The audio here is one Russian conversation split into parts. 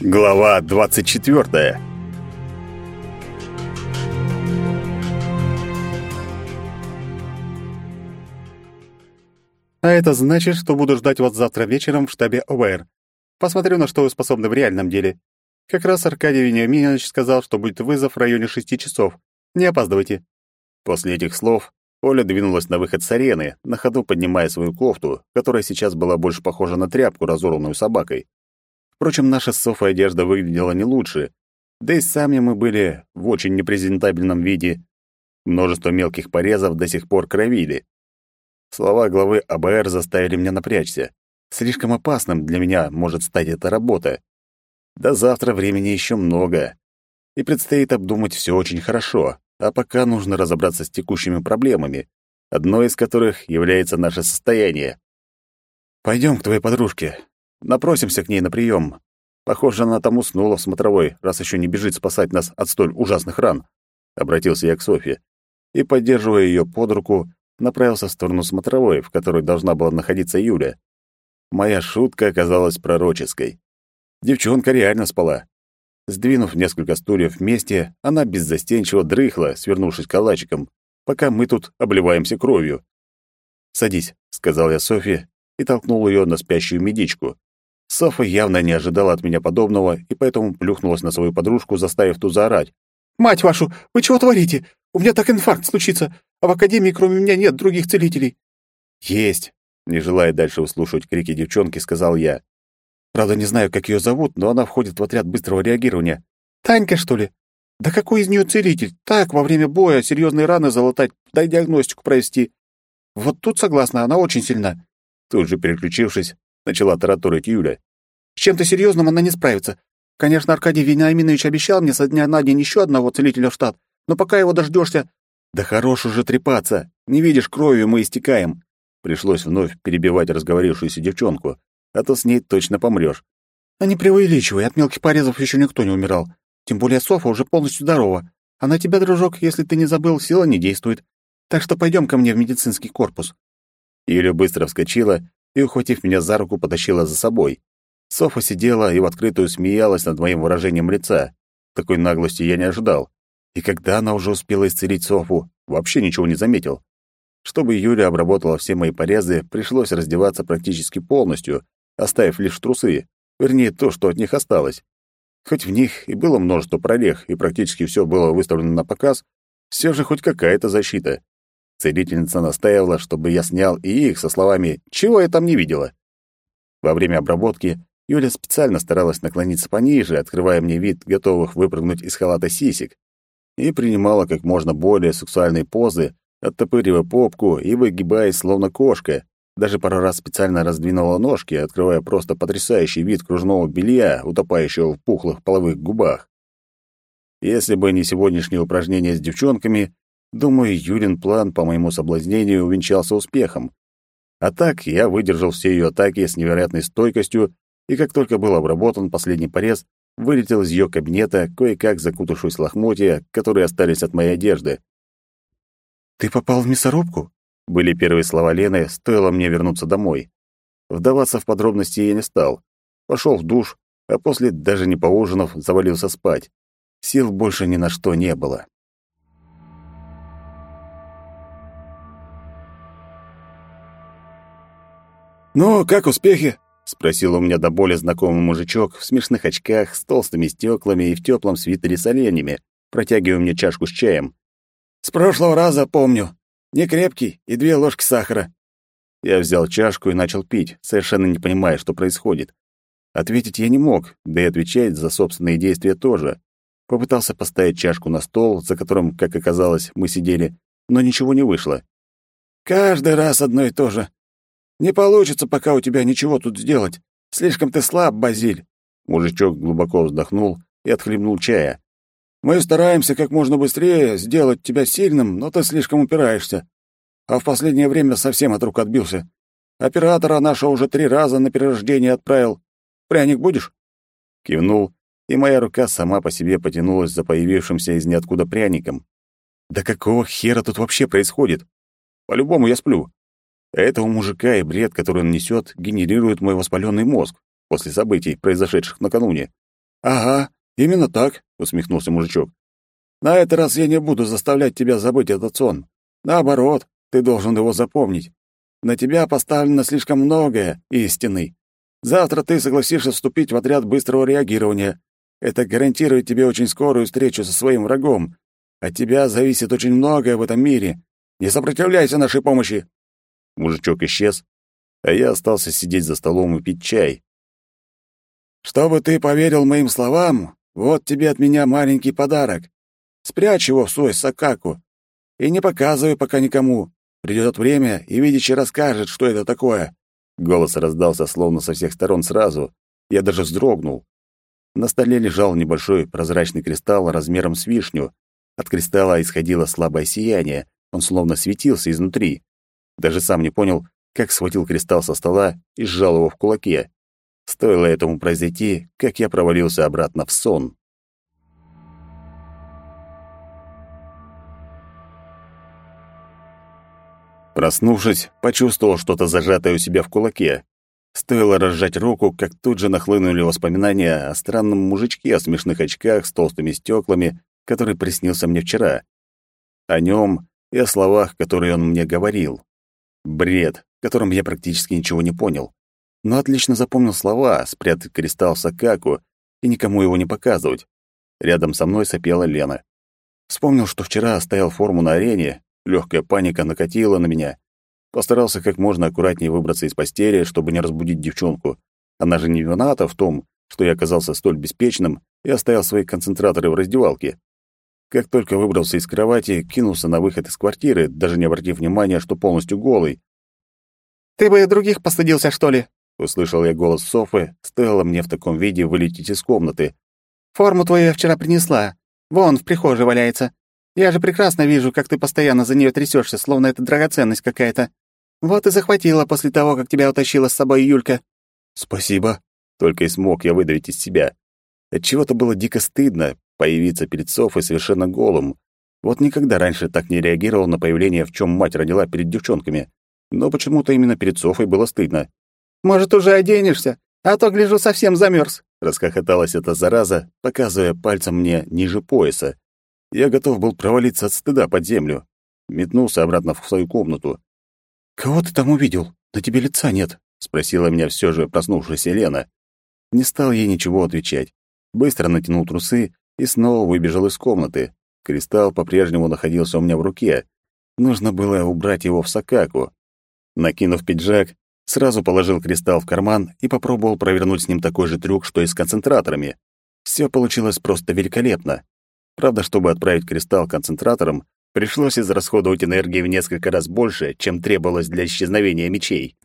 Глава 24. А это значит, что буду ждать вас завтра вечером в штабе ОВР. Посмотрю, на что вы способны в реальном деле. Как раз Аркадий Вениаминович сказал, что будет вызов в районе шести часов. Не опаздывайте. После этих слов Оля двинулась на выход с арены, на ходу поднимая свою кофту, которая сейчас была больше похожа на тряпку, разорванную собакой. Впрочем, наша с Софой одежда выглядела не лучше, да и сами мы были в очень непрезентабельном виде. Множество мелких порезов до сих пор кровили. Слова главы АБР заставили меня напрячься. Слишком опасным для меня может стать эта работа. До завтра времени еще много, и предстоит обдумать все очень хорошо, а пока нужно разобраться с текущими проблемами, одной из которых является наше состояние. Пойдем к твоей подружке. Напросимся к ней на прием. Похоже, она там уснула в смотровой, раз еще не бежит спасать нас от столь ужасных ран. Обратился я к Софье и, поддерживая ее под руку, направился в сторону смотровой, в которой должна была находиться Юля. Моя шутка оказалась пророческой. Девчонка реально спала. Сдвинув несколько стульев вместе, она беззастенчиво дрыхла, свернувшись калачиком, пока мы тут обливаемся кровью. «Садись», — сказал я Софье и толкнул ее на спящую медичку. Софа явно не ожидала от меня подобного и поэтому плюхнулась на свою подружку, заставив ту заорать. «Мать вашу, вы чего творите? У меня так инфаркт случится, а в академии кроме меня нет других целителей». «Есть», — не желая дальше услышать крики девчонки, сказал я. Правда, не знаю, как ее зовут, но она входит в отряд быстрого реагирования. Танька, что ли? Да какой из нее целитель? Так, во время боя серьезные раны залатать, дай диагностику провести. Вот тут согласна, она очень сильна. Тут же переключившись, начала тараторить Юля. С чем-то серьезным она не справится. Конечно, Аркадий Вениаминович обещал мне со дня на день еще одного целителя в штат, но пока его дождешься... Да хорош уже трепаться. Не видишь, кровью мы истекаем. Пришлось вновь перебивать разговорившуюся девчонку а то с ней точно помрёшь. А не преувеличивай, от мелких порезов ещё никто не умирал. Тем более Софа уже полностью здорова. А на тебя, дружок, если ты не забыл, сила не действует. Так что пойдём ко мне в медицинский корпус». Юля быстро вскочила и, ухватив меня за руку, потащила за собой. Софа сидела и в открытую смеялась над моим выражением лица. Такой наглости я не ожидал. И когда она уже успела исцелить Софу, вообще ничего не заметил. Чтобы Юля обработала все мои порезы, пришлось раздеваться практически полностью, оставив лишь трусы, вернее, то, что от них осталось. Хоть в них и было множество прорех, и практически все было выставлено на показ, все же хоть какая-то защита. Целительница настаивала, чтобы я снял и их со словами «Чего я там не видела?». Во время обработки Юля специально старалась наклониться пониже, открывая мне вид готовых выпрыгнуть из халата сисек, и принимала как можно более сексуальные позы, оттопыривая попку и выгибаясь, словно кошка, даже пару раз специально раздвинула ножки, открывая просто потрясающий вид кружного белья, утопающего в пухлых половых губах. Если бы не сегодняшнее упражнение с девчонками, думаю, Юрин план по моему соблазнению увенчался успехом. А так я выдержал все ее атаки с невероятной стойкостью, и как только был обработан последний порез, вылетел из ее кабинета, кое-как закутавшись лохмотья, которые остались от моей одежды. «Ты попал в мясорубку?» Были первые слова Лены, стоило мне вернуться домой. Вдаваться в подробности я не стал. Пошел в душ, а после, даже не поужинав, завалился спать. Сил больше ни на что не было. «Ну, как успехи?» — спросил у меня до боли знакомый мужичок в смешных очках, с толстыми стеклами и в теплом свитере с оленями, протягивая мне чашку с чаем. «С прошлого раза помню. Не крепкий и две ложки сахара. Я взял чашку и начал пить, совершенно не понимая, что происходит. Ответить я не мог, да и отвечать за собственные действия тоже. Попытался поставить чашку на стол, за которым, как оказалось, мы сидели, но ничего не вышло. «Каждый раз одно и то же. Не получится пока у тебя ничего тут сделать. Слишком ты слаб, Базиль». Мужичок глубоко вздохнул и отхлебнул чая. Мы стараемся как можно быстрее сделать тебя сильным, но ты слишком упираешься. А в последнее время совсем от рук отбился. Оператора нашего уже три раза на перерождение отправил. Пряник будешь?» Кивнул, и моя рука сама по себе потянулась за появившимся из ниоткуда пряником. «Да какого хера тут вообще происходит? По-любому я сплю. Этого мужика и бред, который он несет, генерирует мой воспаленный мозг после событий, произошедших накануне. Ага, именно так, усмехнулся мужичок. На этот раз я не буду заставлять тебя забыть этот сон. Наоборот, ты должен его запомнить. На тебя поставлено слишком многое истины. Завтра ты согласишься вступить в отряд быстрого реагирования. Это гарантирует тебе очень скорую встречу со своим врагом. От тебя зависит очень многое в этом мире. Не сопротивляйся нашей помощи. Мужичок исчез, а я остался сидеть за столом и пить чай. Чтобы ты поверил моим словам, вот тебе от меня маленький подарок. Спрячь его в свой сакаку и не показывай пока никому. Придет время, и видящий расскажет, что это такое». Голос раздался словно со всех сторон сразу. Я даже вздрогнул. На столе лежал небольшой прозрачный кристалл размером с вишню. От кристалла исходило слабое сияние, он словно светился изнутри. Даже сам не понял, как схватил кристалл со стола и сжал его в кулаке. Стоило этому произойти, как я провалился обратно в сон. Проснувшись, почувствовал что-то зажатое у себя в кулаке. Стоило разжать руку, как тут же нахлынули воспоминания о странном мужичке о смешных очках с толстыми стеклами, который приснился мне вчера. О нем и о словах, которые он мне говорил. Бред, в котором я практически ничего не понял. Но отлично запомнил слова, спрятать кристалл в Сакаку и никому его не показывать. Рядом со мной сопела Лена. Вспомнил, что вчера оставил форму на арене, Легкая паника накатила на меня. Постарался как можно аккуратнее выбраться из постели, чтобы не разбудить девчонку. Она же не виновата в том, что я оказался столь беспечным и оставил свои концентраторы в раздевалке. Как только выбрался из кровати, кинулся на выход из квартиры, даже не обратив внимания, что полностью голый. «Ты бы и других постыдился, что ли?» — услышал я голос Софы, стоило мне в таком виде вылететь из комнаты. «Форму твою я вчера принесла. Вон, в прихожей валяется. Я же прекрасно вижу, как ты постоянно за нее трясешься, словно это драгоценность какая-то. Вот и захватила после того, как тебя утащила с собой Юлька». «Спасибо», — только и смог я выдавить из себя. Отчего-то было дико стыдно появиться перед Софой совершенно голым. Вот никогда раньше так не реагировал на появление, в чем мать родила перед девчонками. Но почему-то именно перед Софой было стыдно. «Может, уже оденешься? А то, гляжу, совсем замерз. Расхохоталась эта зараза, показывая пальцем мне ниже пояса. Я готов был провалиться от стыда под землю. Метнулся обратно в свою комнату. «Кого ты там увидел? На тебе лица нет», — спросила меня все же проснувшаяся Лена. Не стал ей ничего отвечать. Быстро натянул трусы и снова выбежал из комнаты. Кристалл по-прежнему находился у меня в руке. Нужно было убрать его в сакаку. Накинув пиджак, сразу положил кристалл в карман и попробовал провернуть с ним такой же трюк, что и с концентраторами. Все получилось просто великолепно. Правда, чтобы отправить кристалл концентратором, пришлось израсходовать энергии в несколько раз больше, чем требовалось для исчезновения мечей.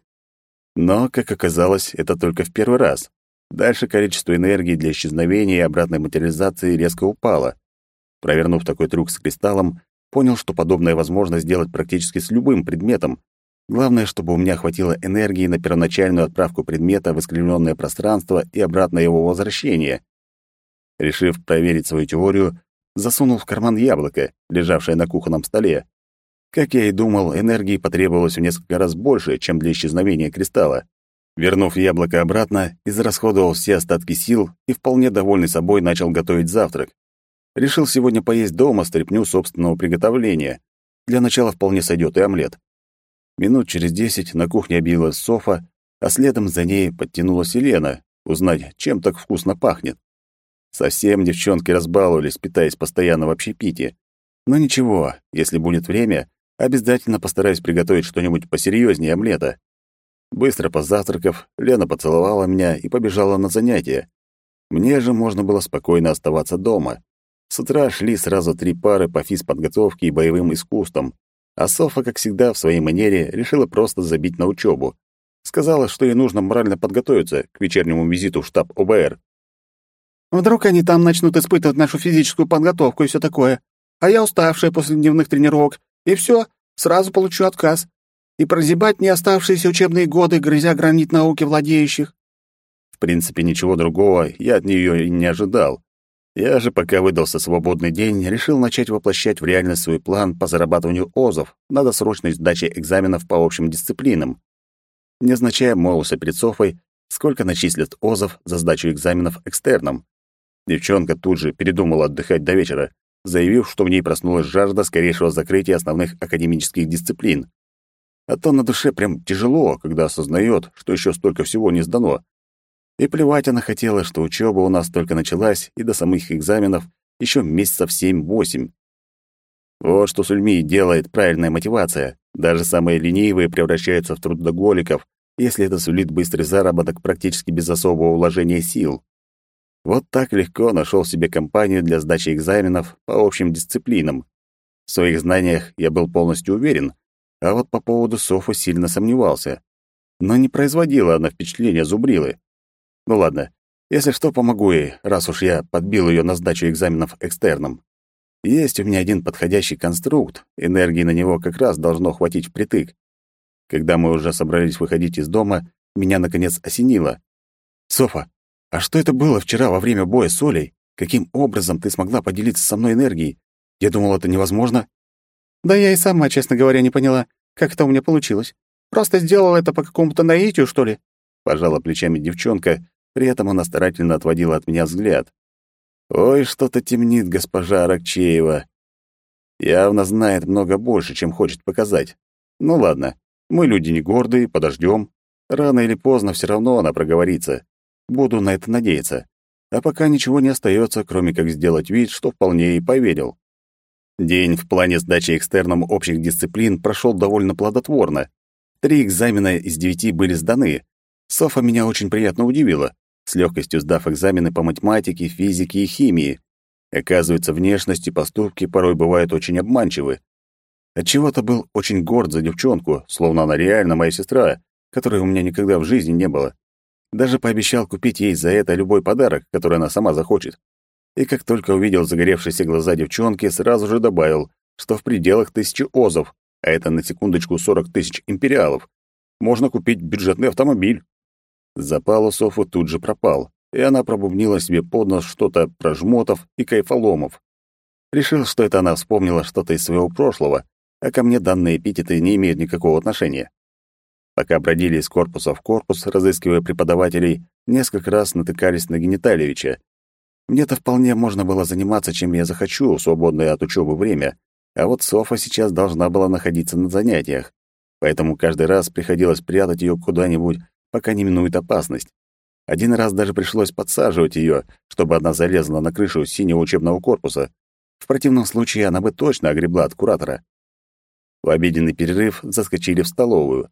Но, как оказалось, это только в первый раз. Дальше количество энергии для исчезновения и обратной материализации резко упало. Провернув такой трюк с кристаллом, понял, что подобное возможно сделать практически с любым предметом. Главное, чтобы у меня хватило энергии на первоначальную отправку предмета в искривленное пространство и обратное его возвращение. Решив проверить свою теорию, засунул в карман яблоко, лежавшее на кухонном столе. Как я и думал, энергии потребовалось в несколько раз больше, чем для исчезновения кристалла. Вернув яблоко обратно, израсходовал все остатки сил и, вполне довольный собой, начал готовить завтрак. Решил сегодня поесть дома стряпню собственного приготовления. Для начала вполне сойдет и омлет. Минут через десять на кухне объявилась Софа, а следом за ней подтянулась Елена, узнать, чем так вкусно пахнет. Совсем девчонки разбаловались, питаясь постоянно в общепите. Но ничего, если будет время, обязательно постараюсь приготовить что-нибудь посерьезнее омлета. Быстро позавтракав, Лена поцеловала меня и побежала на занятия. Мне же можно было спокойно оставаться дома. С утра шли сразу три пары по физподготовке и боевым искусствам, а Софа, как всегда, в своей манере решила просто забить на учебу. Сказала, что ей нужно морально подготовиться к вечернему визиту в штаб ОБР. Вдруг они там начнут испытывать нашу физическую подготовку и все такое. А я уставшая после дневных тренировок. И все, сразу получу отказ. И прозябать не оставшиеся учебные годы, грызя гранит науки владеющих. В принципе, ничего другого я от нее и не ожидал. Я же, пока выдался свободный день, решил начать воплощать в реальность свой план по зарабатыванию ОЗов на досрочной сдаче экзаменов по общим дисциплинам. Незначай молвился перед Софой, сколько начислят ОЗов за сдачу экзаменов экстерном. Девчонка тут же передумала отдыхать до вечера, заявив, что в ней проснулась жажда скорейшего закрытия основных академических дисциплин. А то на душе прям тяжело, когда осознает, что еще столько всего не сдано. И плевать она хотела, что учеба у нас только началась, и до самых экзаменов еще месяцев семь-восемь. Вот что с людьми делает правильная мотивация. Даже самые ленивые превращаются в трудоголиков, если это сулит быстрый заработок практически без особого вложения сил. Вот так легко нашел себе компанию для сдачи экзаменов по общим дисциплинам. В своих знаниях я был полностью уверен, а вот по поводу Софы сильно сомневался. Но не производила она впечатления зубрилы. Ну ладно, если что, помогу ей, раз уж я подбил ее на сдачу экзаменов экстерном. Есть у меня один подходящий конструкт, энергии на него как раз должно хватить впритык. Когда мы уже собрались выходить из дома, меня, наконец, осенило. «Софа, а что это было вчера во время боя с Олей? Каким образом ты смогла поделиться со мной энергией? Я думал, это невозможно». «Да я и сама, честно говоря, не поняла, как это у меня получилось. Просто сделала это по какому-то наитию, что ли?» Пожала плечами девчонка, при этом она старательно отводила от меня взгляд. «Ой, что-то темнит госпожа Аракчеева. Явно знает много больше, чем хочет показать. Ну ладно, мы люди не гордые, подождем. Рано или поздно все равно она проговорится. Буду на это надеяться. А пока ничего не остается, кроме как сделать вид, что вполне и поверил. День в плане сдачи экстерном общих дисциплин прошел довольно плодотворно. Три экзамена из девяти были сданы. Софа меня очень приятно удивила с легкостью сдав экзамены по математике, физике и химии. Оказывается, внешность и поступки порой бывают очень обманчивы. Отчего-то был очень горд за девчонку, словно она реально моя сестра, которой у меня никогда в жизни не было. Даже пообещал купить ей за это любой подарок, который она сама захочет. И как только увидел загоревшиеся глаза девчонки, сразу же добавил, что в пределах тысячи озов, а это на секундочку 40 тысяч империалов, можно купить бюджетный автомобиль. Запал у Софы тут же пропал, и она пробубнила себе под нос что-то про жмотов и кайфоломов. Решил, что это она вспомнила что-то из своего прошлого, а ко мне данные эпитеты не имеют никакого отношения. Пока бродили из корпуса в корпус, разыскивая преподавателей, несколько раз натыкались на Гениталевича. Мне-то вполне можно было заниматься, чем я захочу, в свободное от учебы время, а вот Софа сейчас должна была находиться на занятиях, поэтому каждый раз приходилось прятать ее куда-нибудь пока не минует опасность. Один раз даже пришлось подсаживать ее, чтобы она залезла на крышу синего учебного корпуса. В противном случае она бы точно огребла от куратора. В обеденный перерыв заскочили в столовую.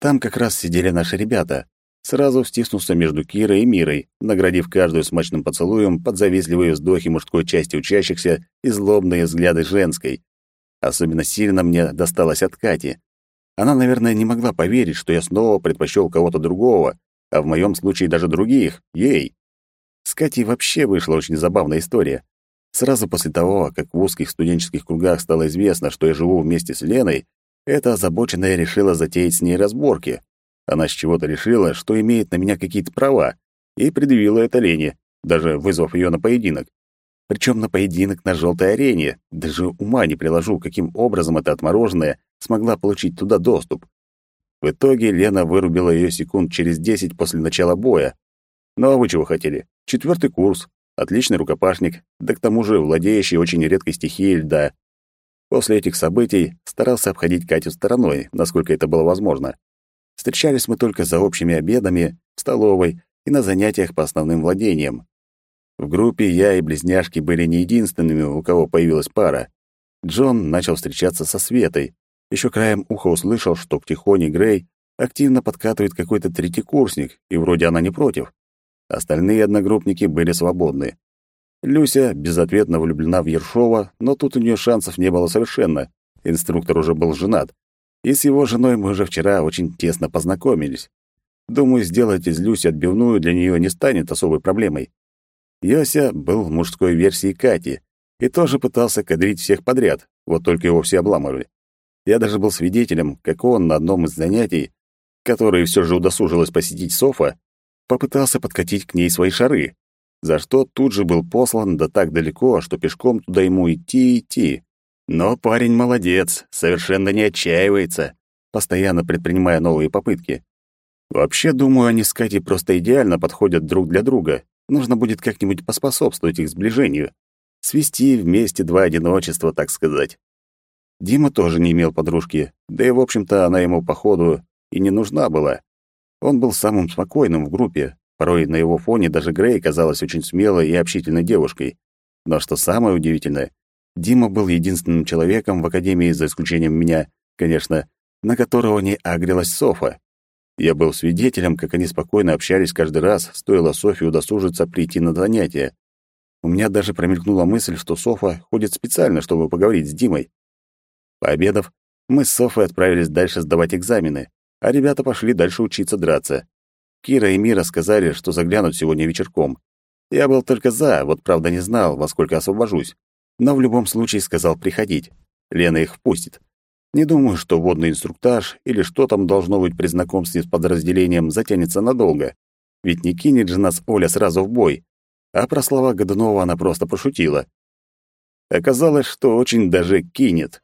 Там как раз сидели наши ребята. Сразу стиснулся между Кирой и Мирой, наградив каждую смачным поцелуем под завистливые вздохи мужской части учащихся и злобные взгляды женской. Особенно сильно мне досталось от Кати. Она, наверное, не могла поверить, что я снова предпочел кого-то другого, а в моем случае даже других, ей. С Катей вообще вышла очень забавная история. Сразу после того, как в узких студенческих кругах стало известно, что я живу вместе с Леной, эта озабоченная решила затеять с ней разборки. Она с чего-то решила, что имеет на меня какие-то права, и предъявила это Лене, даже вызвав ее на поединок. Причем на поединок на желтой арене. Даже ума не приложу, каким образом эта отмороженная смогла получить туда доступ. В итоге Лена вырубила ее секунд через десять после начала боя. Ну а вы чего хотели? Четвертый курс, отличный рукопашник, да к тому же владеющий очень редкой стихией льда. После этих событий старался обходить Катю стороной, насколько это было возможно. Встречались мы только за общими обедами, в столовой и на занятиях по основным владениям. В группе я и близняшки были не единственными, у кого появилась пара. Джон начал встречаться со Светой. Еще краем уха услышал, что к Тихоне Грей активно подкатывает какой-то третий курсник, и вроде она не против. Остальные одногруппники были свободны. Люся безответно влюблена в Ершова, но тут у нее шансов не было совершенно. Инструктор уже был женат. И с его женой мы уже вчера очень тесно познакомились. Думаю, сделать из Люси отбивную для нее не станет особой проблемой. Йося был в мужской версии Кати и тоже пытался кадрить всех подряд, вот только его все обламывали. Я даже был свидетелем, как он на одном из занятий, которые все же удосужилась посетить Софа, попытался подкатить к ней свои шары, за что тут же был послан да так далеко, что пешком туда ему идти и идти. Но парень молодец, совершенно не отчаивается, постоянно предпринимая новые попытки. Вообще, думаю, они с Катей просто идеально подходят друг для друга, Нужно будет как-нибудь поспособствовать их сближению. Свести вместе два одиночества, так сказать. Дима тоже не имел подружки, да и, в общем-то, она ему, походу, и не нужна была. Он был самым спокойным в группе, порой на его фоне даже Грей казалась очень смелой и общительной девушкой. Но что самое удивительное, Дима был единственным человеком в Академии, за исключением меня, конечно, на которого не агрилась Софа. Я был свидетелем, как они спокойно общались каждый раз, стоило Софе удосужиться прийти на занятия. У меня даже промелькнула мысль, что Софа ходит специально, чтобы поговорить с Димой. Пообедав, мы с Софой отправились дальше сдавать экзамены, а ребята пошли дальше учиться драться. Кира и Мира сказали, что заглянут сегодня вечерком. Я был только за, вот правда не знал, во сколько освобожусь. Но в любом случае сказал приходить. Лена их впустит. Не думаю, что водный инструктаж или что там должно быть при знакомстве с подразделением затянется надолго. Ведь не кинет же нас Оля сразу в бой. А про слова Годунова она просто пошутила. Оказалось, что очень даже кинет.